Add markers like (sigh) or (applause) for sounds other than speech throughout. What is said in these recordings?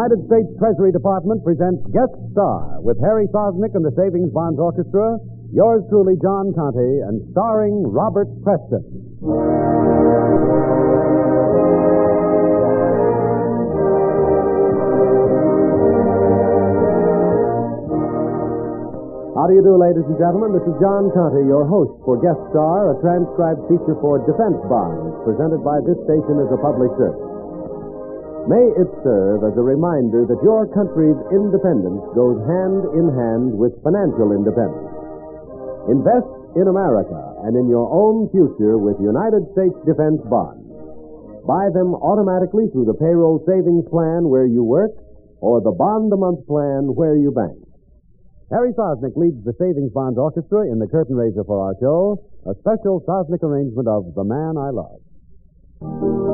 United States Treasury Department presents Guest Star with Harry Sosnick and the Savings Bonds Orchestra, yours truly, John Conte, and starring Robert Preston. How do you do, ladies and gentlemen? This is John Conte, your host for Guest Star, a transcribed feature for Defense Bonds, presented by this station as a public service. May it serve as a reminder that your country's independence goes hand in hand with financial independence. Invest in America and in your own future with United States Defense Bonds. Buy them automatically through the payroll savings plan where you work or the bond a month plan where you bank. Harry Sosnick leads the Savings Bonds Orchestra in the curtain raiser for our show, a special Sosnick arrangement of The Man I Love.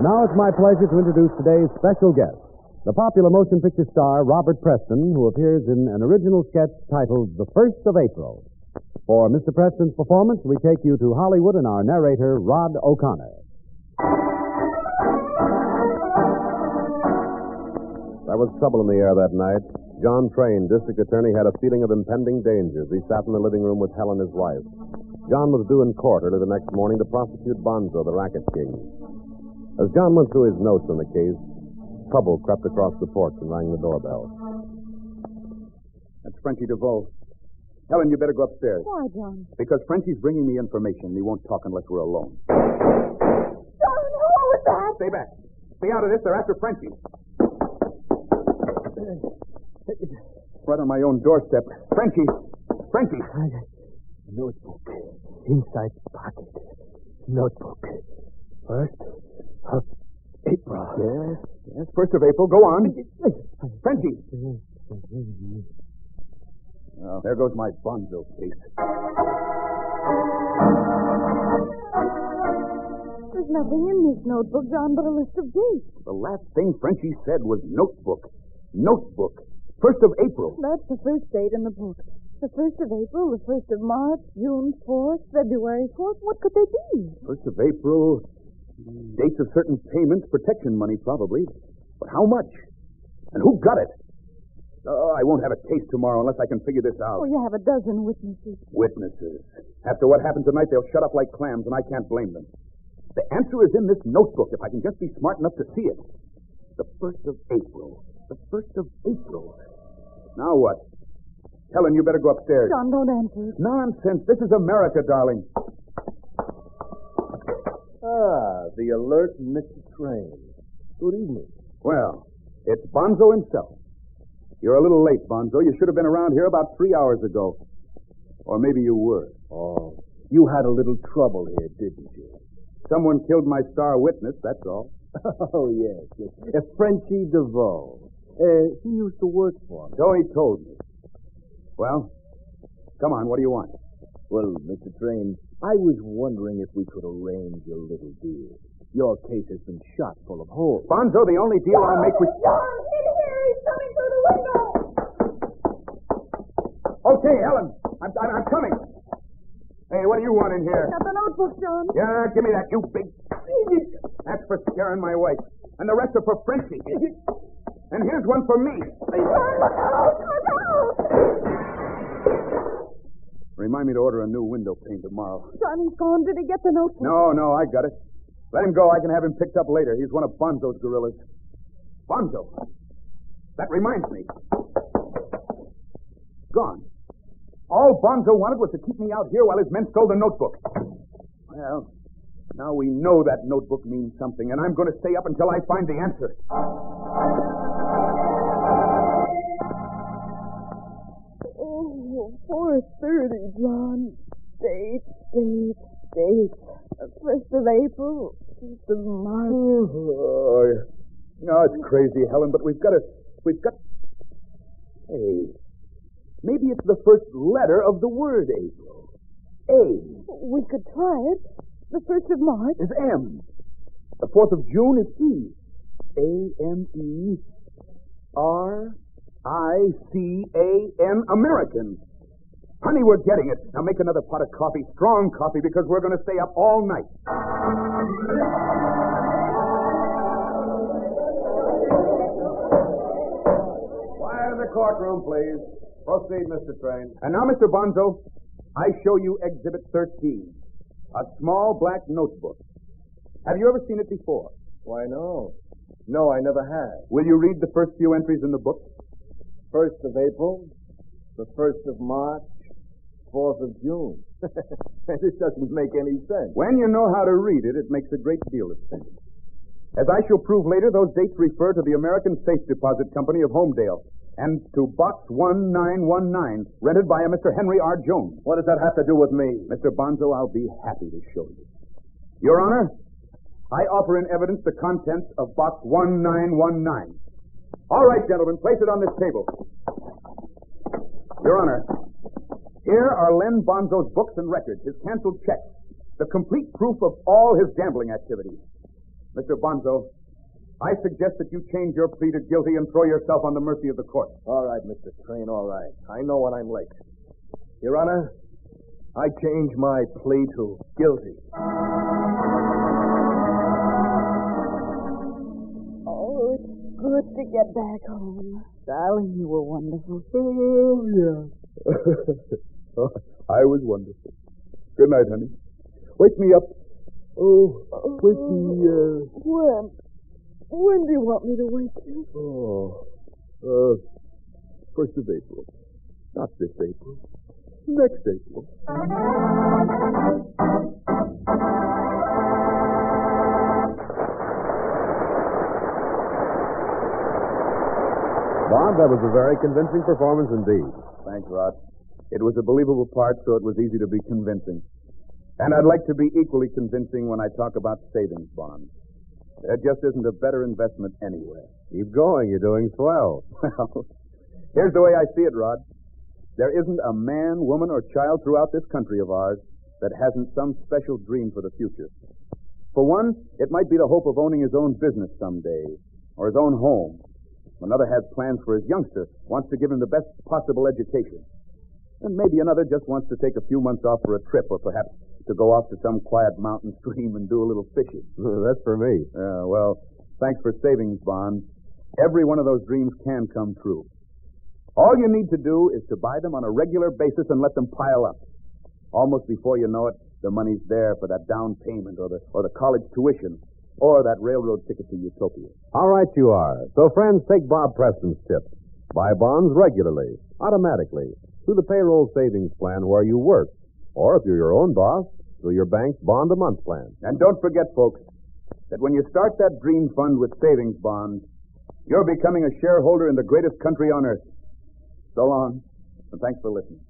And now it's my pleasure to introduce today's special guest, the popular motion picture star Robert Preston, who appears in an original sketch titled The First of April. For Mr. Preston's performance, we take you to Hollywood and our narrator, Rod O'Connor. There was trouble in the air that night. John Train, district attorney, had a feeling of impending danger as he sat in the living room with Helen, his wife. John was due in court early the next morning to prosecute Bonzo, the racket king. As John went through his notes on the case, trouble crept across the porch and rang the doorbell. That's Frenchie DeVoe. Helen, you better go upstairs. Why, John? Because Frenchie's bringing me information. and He won't talk unless we're alone. John, who was that? Stay back. Stay out of this. They're after Frenchie. Right on my own doorstep. Frenchie. Frenchie. Notebook. Inside pocket. Notebook. First of April. Yes, yes. First of April. Go on. Frenchie. Oh, there goes my Bonzo case. There's nothing in this notebook, John, but a list of dates. The last thing Frenchie said was notebook. Notebook. First of April. That's the first date in the book. The 1st of April, the 1st of March, June 4th, February 4th. What could they be? First of April. Dates of certain payments, protection money, probably. But how much? And who got it? Oh, I won't have a case tomorrow unless I can figure this out. Oh, you have a dozen witnesses. Witnesses. After what happened tonight, they'll shut up like clams, and I can't blame them. The answer is in this notebook, if I can just be smart enough to see it. The 1st of April. The 1st of April. Now what? Helen, you better go upstairs. John, don't answer. Nonsense. This is America, darling. Ah, the alert Mr. Train. Good evening. Well, it's Bonzo himself. You're a little late, Bonzo. You should have been around here about three hours ago. Or maybe you were. Oh, you had a little trouble here, didn't you? Someone killed my star witness, that's all. (laughs) Oh, yes, yes. Uh, Frenchie DeVoe. Uh, he used to work for me. So he told me. Well, come on, what do you want? Well, Mr. Train, I was wondering if we could arrange a little deal. Your case has been shot full of holes. Bonzo, the only deal I'll make with. John, in here! He's coming through the window! Okay, Helen. I'm, I'm, I'm coming. Hey, what do you want in here? Got the notebook, John. Yeah, give me that, you big. That's for scaring my wife. And the rest are for Frenchie. (laughs) And here's one for me. John, look out! Look out! Remind me to order a new window pane tomorrow. John, he's gone. Did he get the note? No, no, I got it. Let him go. I can have him picked up later. He's one of Bonzo's gorillas. Bonzo. That reminds me. Gone. All Bonzo wanted was to keep me out here while his men stole the notebook. Well, now we know that notebook means something, and I'm going to stay up until I find the answer. 4.30, John. Date, date, date. First of April, first of March. Oh. No, it's crazy, Helen, but we've got to. We've got. Hey. Maybe it's the first letter of the word April. A We could try it. The first of March. is M. The 4th of June is E. A M E R I C A N, American. Honey, we're getting it. Now make another pot of coffee, strong coffee, because we're going to stay up all night. Quiet in the courtroom, please. Proceed, Mr. Train. And now, Mr. Bonzo, I show you Exhibit 13, a small black notebook. Have you ever seen it before? Why, no. No, I never have. Will you read the first few entries in the book? First of April, the first of March, fourth of June. (laughs) this doesn't make any sense. When you know how to read it, it makes a great deal of sense. As I shall prove later, those dates refer to the American Safe Deposit Company of Homedale and to Box 1919, rented by a Mr. Henry R. Jones. What does that have to do with me? Mr. Bonzo, I'll be happy to show you. Your Honor, I offer in evidence the contents of Box 1919. All right, gentlemen, place it on this table. Your Honor, here are Len Bonzo's books and records, his canceled checks, the complete proof of all his gambling activities. Mr. Bonzo, I suggest that you change your plea to guilty and throw yourself on the mercy of the court. All right, Mr. Train, all right. I know when I'm late. Your Honor, I change my plea to guilty. Good to get back home. Darling, you were wonderful. (laughs) Oh, yeah. (laughs) I was wonderful. Good night, honey. Wake me up. Oh, with the, uh... When? When do you want me to wake you? Oh, uh, first of April. Not this April. Next April. Bob, that was a very convincing performance indeed. Thanks, Rod. It was a believable part, so it was easy to be convincing. And I'd like to be equally convincing when I talk about savings bonds. There just isn't a better investment anywhere. Keep going. You're doing swell. (laughs) Well, here's the way I see it, Rod. There isn't a man, woman, or child throughout this country of ours that hasn't some special dream for the future. For one, it might be the hope of owning his own business someday, or his own home. Another has plans for his youngster, wants to give him the best possible education. And maybe another just wants to take a few months off for a trip or perhaps to go off to some quiet mountain (laughs) stream and do a little fishing. (laughs) That's for me. Yeah, well, thanks for savings bonds. Every one of those dreams can come true. All you need to do is to buy them on a regular basis and let them pile up. Almost before you know it, the money's there for that down payment or the or the college tuition or that railroad ticket to Utopia. All right, you are. So, friends, take Bob Preston's tip. Buy bonds regularly, automatically, through the payroll savings plan where you work. Or if you're your own boss, through your bank's bond a month plan. And don't forget, folks, that when you start that dream fund with savings bonds, you're becoming a shareholder in the greatest country on earth. So long, and thanks for listening.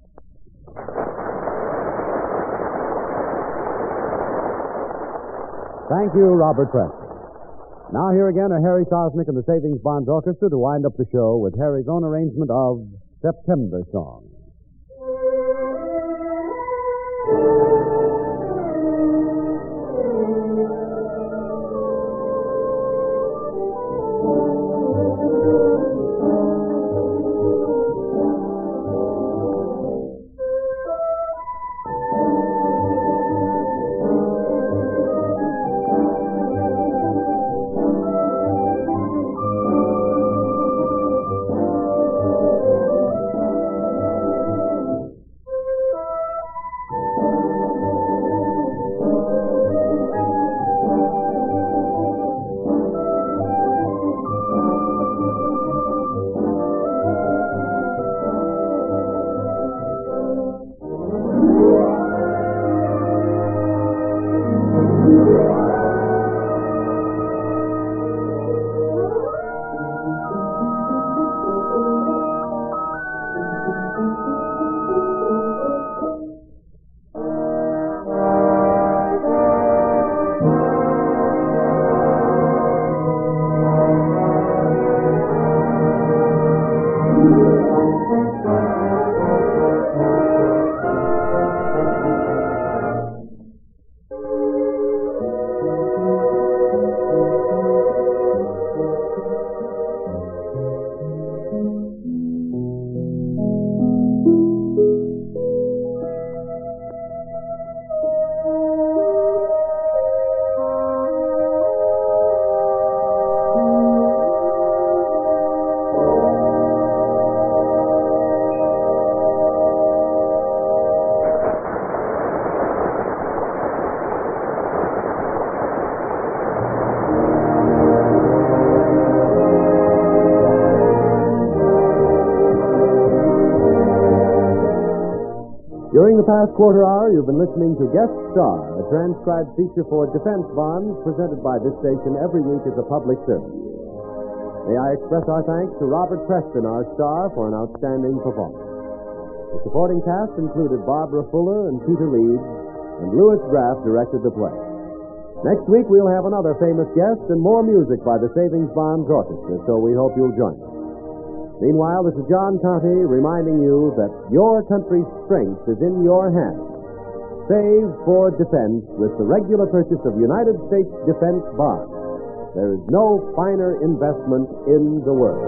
Thank you, Robert Preston. Now here again are Harry Sosnick and the Savings Bonds Orchestra to wind up the show with Harry's own arrangement of September Song. The past quarter hour, you've been listening to Guest Star, a transcribed feature for defense bonds presented by this station every week as a public service. May I express our thanks to Robert Preston, our star, for an outstanding performance. The supporting cast included Barbara Fuller and Peter Leeds, and Louis Graff directed the play. Next week, we'll have another famous guest and more music by the Savings Bonds Orchestra, so we hope you'll join us. Meanwhile, this is John Conte reminding you that your country's strength is in your hands. Save for defense with the regular purchase of United States defense bonds. There is no finer investment in the world.